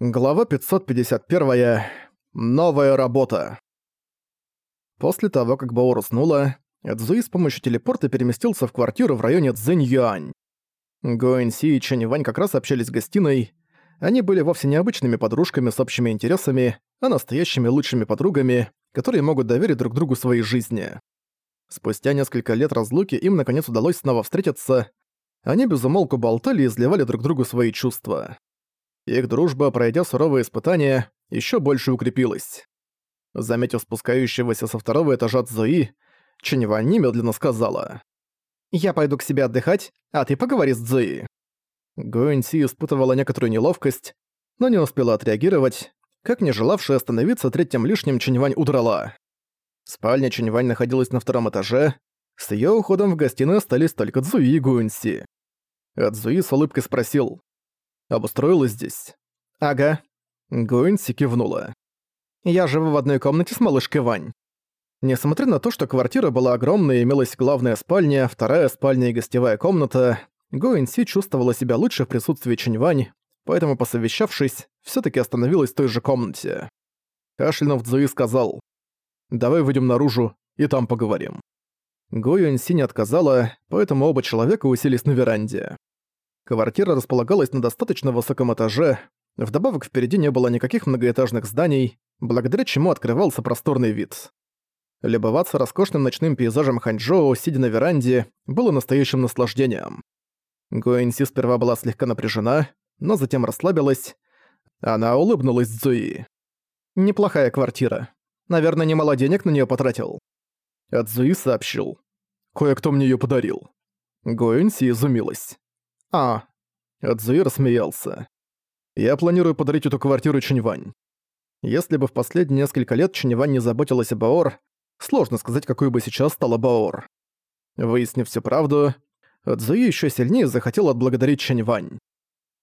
Глава 551. Новая работа. После того, как Баор уснула, Цзуи с помощью телепорта переместился в квартиру в районе Цзинь-Юань. Гоэн Си и Чэнь Вань как раз общались в гостиной. Они были вовсе не обычными подружками с общими интересами, а настоящими лучшими подругами, которые могут доверить друг другу своей жизни. Спустя несколько лет разлуки им наконец удалось снова встретиться. Они безумолку болтали и изливали друг другу свои чувства. Их дружба, пройдя суровые испытания, еще больше укрепилась. Заметив спускающегося со второго этажа Цзуи, Чиньва немедленно сказала. «Я пойду к себе отдыхать, а ты поговори с Цзуи». Гуэнси испытывала некоторую неловкость, но не успела отреагировать, как не желавшая остановиться третьим лишним Чиньвань удрала. Спальня Чиньвань находилась на втором этаже, с её уходом в гостиную остались только Цзуи и Гуэнси. А Цзуи с улыбкой спросил. Обустроилась здесь?» «Ага». Гуинси кивнула. «Я живу в одной комнате с малышкой Вань». Несмотря на то, что квартира была огромной имелась главная спальня, вторая спальня и гостевая комната, Гуинси чувствовала себя лучше в присутствии Чиньвань, поэтому, посовещавшись, все таки остановилась в той же комнате. Кашлянув Цзуи сказал, «Давай выйдем наружу и там поговорим». Го Юньси не отказала, поэтому оба человека уселись на веранде. Квартира располагалась на достаточно высоком этаже, вдобавок впереди не было никаких многоэтажных зданий, благодаря чему открывался просторный вид. Любоваться роскошным ночным пейзажем Ханчжоу, сидя на веранде, было настоящим наслаждением. Гуэнси сперва была слегка напряжена, но затем расслабилась. Она улыбнулась Цзуи. «Неплохая квартира. Наверное, немало денег на нее потратил». А Цзуи сообщил. «Кое-кто мне ее подарил». Гуэнси изумилась. «А». Адзуи рассмеялся. «Я планирую подарить эту квартиру Чиньвань. Если бы в последние несколько лет Чиньвань не заботилась о Баор, сложно сказать, какой бы сейчас стала Баор. Выяснив всю правду, Цзуи еще сильнее захотел отблагодарить Чиньвань.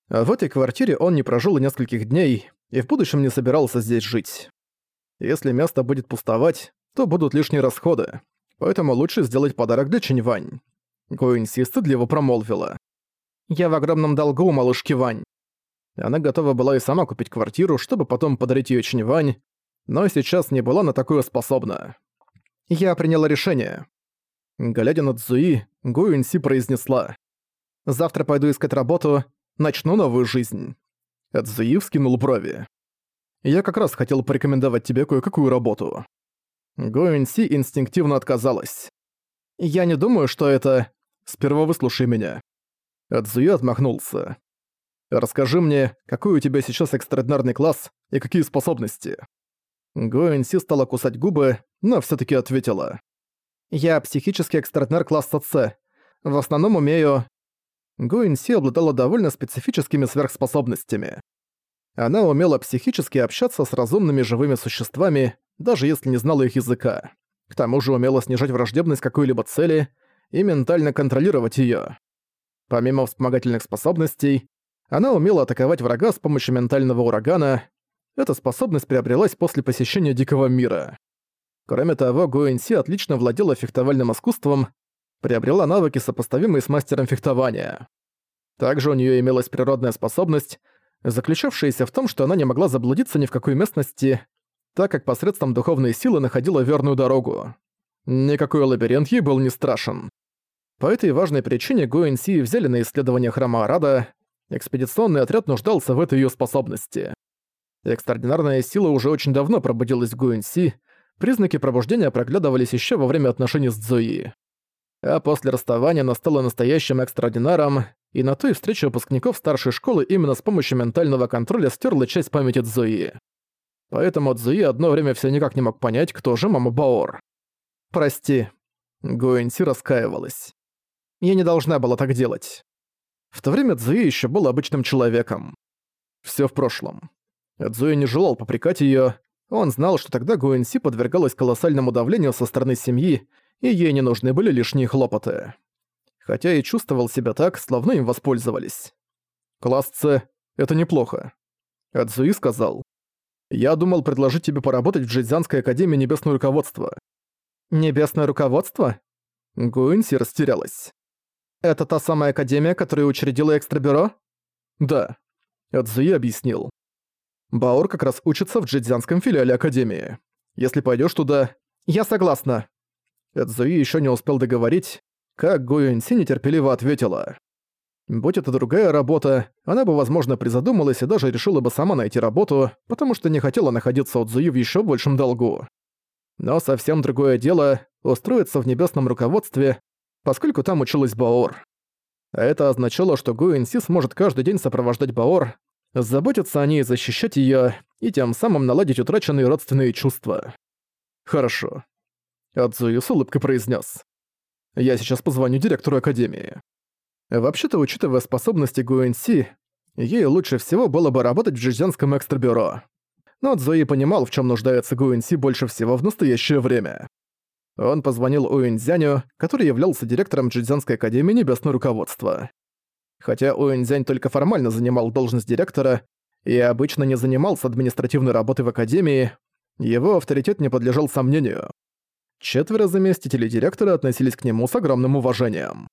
А в этой квартире он не прожил и нескольких дней, и в будущем не собирался здесь жить. Если место будет пустовать, то будут лишние расходы, поэтому лучше сделать подарок для Чиньвань. Гуинси стыдливо промолвила. Я в огромном долгу у малышки Вань. Она готова была и сама купить квартиру, чтобы потом подарить её Чинь Вань, но сейчас не была на такое способна. Я приняла решение. Глядя на Цзуи, Гу Юньси произнесла. «Завтра пойду искать работу, начну новую жизнь». Цзуи вскинул брови. «Я как раз хотел порекомендовать тебе кое-какую работу». Гу Юньси инстинктивно отказалась. «Я не думаю, что это...» «Сперва выслушай меня. Адзуя отмахнулся. «Расскажи мне, какой у тебя сейчас экстраординарный класс и какие способности?» Гоэнси стала кусать губы, но все таки ответила. «Я психический экстраординар класса С. В основном умею...» Гоэнси обладала довольно специфическими сверхспособностями. Она умела психически общаться с разумными живыми существами, даже если не знала их языка. К тому же умела снижать враждебность какой-либо цели и ментально контролировать её. Помимо вспомогательных способностей, она умела атаковать врага с помощью ментального урагана. Эта способность приобрелась после посещения Дикого мира. Кроме того, Гуэнси отлично владела фехтовальным искусством, приобрела навыки, сопоставимые с мастером фехтования. Также у нее имелась природная способность, заключавшаяся в том, что она не могла заблудиться ни в какой местности, так как посредством духовной силы находила верную дорогу. Никакой лабиринт ей был не страшен. По этой важной причине Гуэнси взяли на исследование храма Арада, экспедиционный отряд нуждался в этой её способности. Экстраординарная сила уже очень давно пробудилась в Гуэнси, признаки пробуждения проглядывались ещё во время отношений с Цзуи. А после расставания она стала настоящим экстраординаром, и на той встрече выпускников старшей школы именно с помощью ментального контроля стерла часть памяти Цзуи. Поэтому Цзуи одно время всё никак не мог понять, кто же мама Баор. «Прости», — Гуэнси раскаивалась. Я не должна была так делать. В то время Цзуи еще был обычным человеком. Все в прошлом. Цзуи не желал попрекать ее. Он знал, что тогда Гуэнси подвергалась колоссальному давлению со стороны семьи, и ей не нужны были лишние хлопоты. Хотя и чувствовал себя так, словно им воспользовались. «Класс С — это неплохо», — Цзуи сказал. «Я думал предложить тебе поработать в Джидзянской академии Небесное руководство». «Небесное руководство?» Гуэнси растерялась. «Это та самая академия, которую учредила Экстрабюро?» «Да», — Эдзуи объяснил. Баор как раз учится в джидзянском филиале Академии. Если пойдешь туда... Я согласна. Эдзуи еще не успел договорить, как Гуюньси нетерпеливо ответила. Будь это другая работа, она бы, возможно, призадумалась и даже решила бы сама найти работу, потому что не хотела находиться у Цзуи в еще большем долгу. Но совсем другое дело — устроиться в небесном руководстве, поскольку там училась Баор. Это означало, что Гуэнси сможет каждый день сопровождать Баор, заботиться о ней защищать её, и тем самым наладить утраченные родственные чувства. «Хорошо», — Адзуи с улыбкой произнес. «Я сейчас позвоню директору Академии». Вообще-то, учитывая способности Гуэнси, ей лучше всего было бы работать в Джизянском экстрабюро. Но Цзуи понимал, в чем нуждается Гуэнси больше всего в настоящее время. Он позвонил Уинзяню, который являлся директором Джидзянской академии Небесного руководства. Хотя Уинзянь только формально занимал должность директора и обычно не занимался административной работой в академии, его авторитет не подлежал сомнению. Четверо заместителей директора относились к нему с огромным уважением.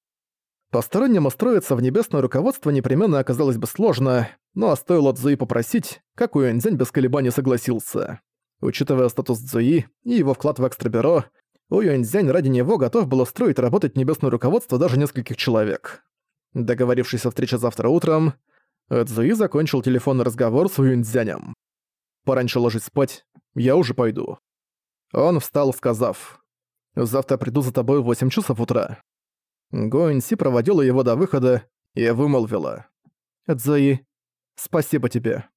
Посторонним устроиться в небесное руководство непременно оказалось бы сложно, но стоило Цзуи попросить, как Уэнзянь без колебаний согласился. Учитывая статус Цзуи и его вклад в экстрабюро, Уюньцзянь ради него готов был устроить работать небесное руководство даже нескольких человек. Договорившись о встрече завтра утром, Цзуи закончил телефонный разговор с Уюньцзянем. «Пораньше ложись спать, я уже пойду». Он встал, сказав, «Завтра приду за тобой в 8 часов утра». Гоэнси проводила его до выхода и вымолвила. «Эдзуи, спасибо тебе».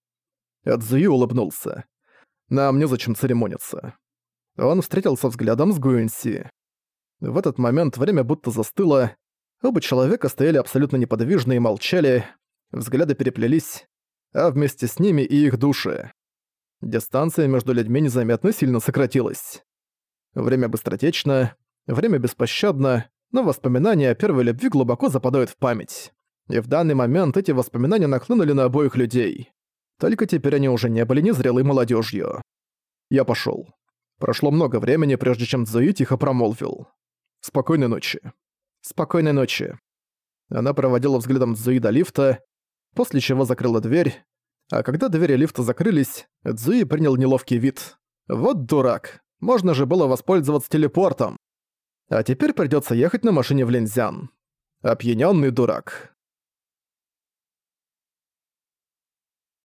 Эдзуи улыбнулся. «Нам незачем церемониться». Он встретился взглядом с Гуэнси. В этот момент время будто застыло, оба человека стояли абсолютно неподвижно и молчали, взгляды переплелись, а вместе с ними и их души. Дистанция между людьми незаметно сильно сократилась. Время быстротечно, время беспощадно, но воспоминания о первой любви глубоко западают в память. И в данный момент эти воспоминания нахлынули на обоих людей. Только теперь они уже не были незрелой молодежью. Я пошел. Прошло много времени, прежде чем Цзуи тихо промолвил. «Спокойной ночи». «Спокойной ночи». Она проводила взглядом Цзуи до лифта, после чего закрыла дверь, а когда двери лифта закрылись, Цзуи принял неловкий вид. «Вот дурак, можно же было воспользоваться телепортом». А теперь придётся ехать на машине в Линзян. Опьянённый дурак.